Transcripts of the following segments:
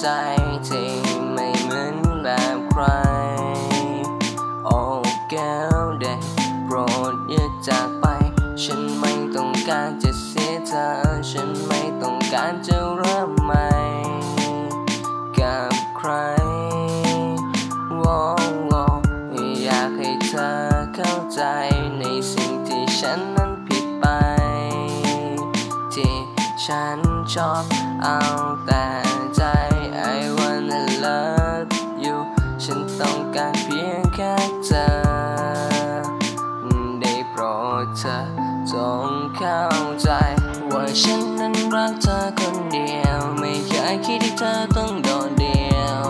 ใจที่ไม่เหมือนแบบใคร โอ้แก้วเด็กโปรดอย่าจากไป ฉันไม่ต้องการจะเสียเธอ ฉันไม่ต้องการจะเริ่มใหม่ กับใครว้าวอยากให้เธอเข้าใจในสิ่งที่ฉันนั้นผิดไปที่ ฉันชอบเอาแต่ใจ I wanna love you ฉันต้องการเพียงแค่เธอ ได้โปรดเธอจงเข้าใจ ว่าฉันนั้นรักเธอคนเดียว ไม่เคยคิดที่เธอต้องโดดเดียว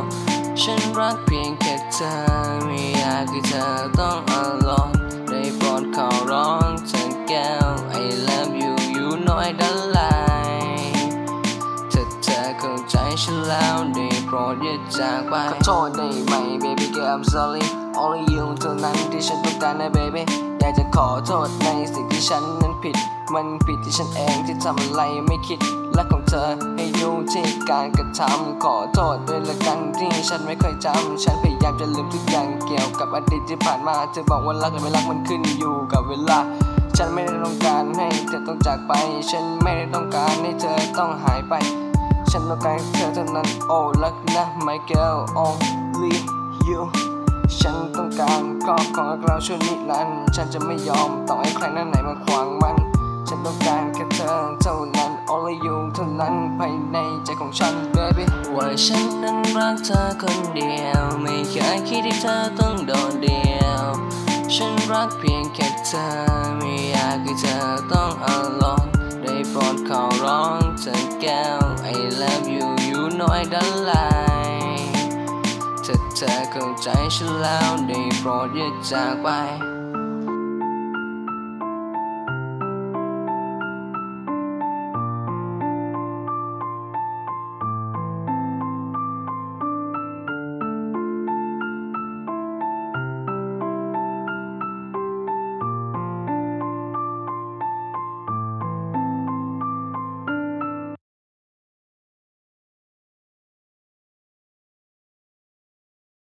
ฉันรักเพียงแค่เธอ ไม่อยากให้เธอต้อง ฉันแล้วได้โปรดอย่าจากไปขอโทษได้ไหม baby girl I'm sorry only you เท่านั้นที่ฉันต้องการนะ baby อยากจะขอโทษในสิ่งที่ฉันนั้นผิด มันผิดที่ฉันเองที่ทำอะไรไม่คิดรักของเธอให้อยู่ที่การกระทำขอโทษด้วยละกันที่ฉันไม่เคยจำฉันพยายามจะลืมทุกอย่างเกี่ยวกับอดีตที่ผ่านมาเธอบอกว่ารักหรือไม่รักมันขึ้นอยู่กับเวลา ฉันไม่ได้ต้องการให้เธอต้องจากไป ฉันไม่ได้ต้องการให้เธอต้องหายไป ฉันต้องการเธอเท่านั้นโอ้รักนะ my girl only you ฉันต้องการครอบครองเราช่วงนิรันดร์ฉันจะไม่ยอมต่อให้ใครนั้นไหนมาขวางมัน ฉันต้องการแค่เธอเท่านั้น only you เท่านั้นภายในใจของฉัน baby ว่าฉันนั้นรักเธอคนเดียว ไม่เคยคิดที่เธอต้องโดดเดียว ฉันรักเพียงแค่เธอไม่อยากให้เธอต้อง alone ได้ ธอเข้าใจฉันแล้วได้โปรดอย่าจากไป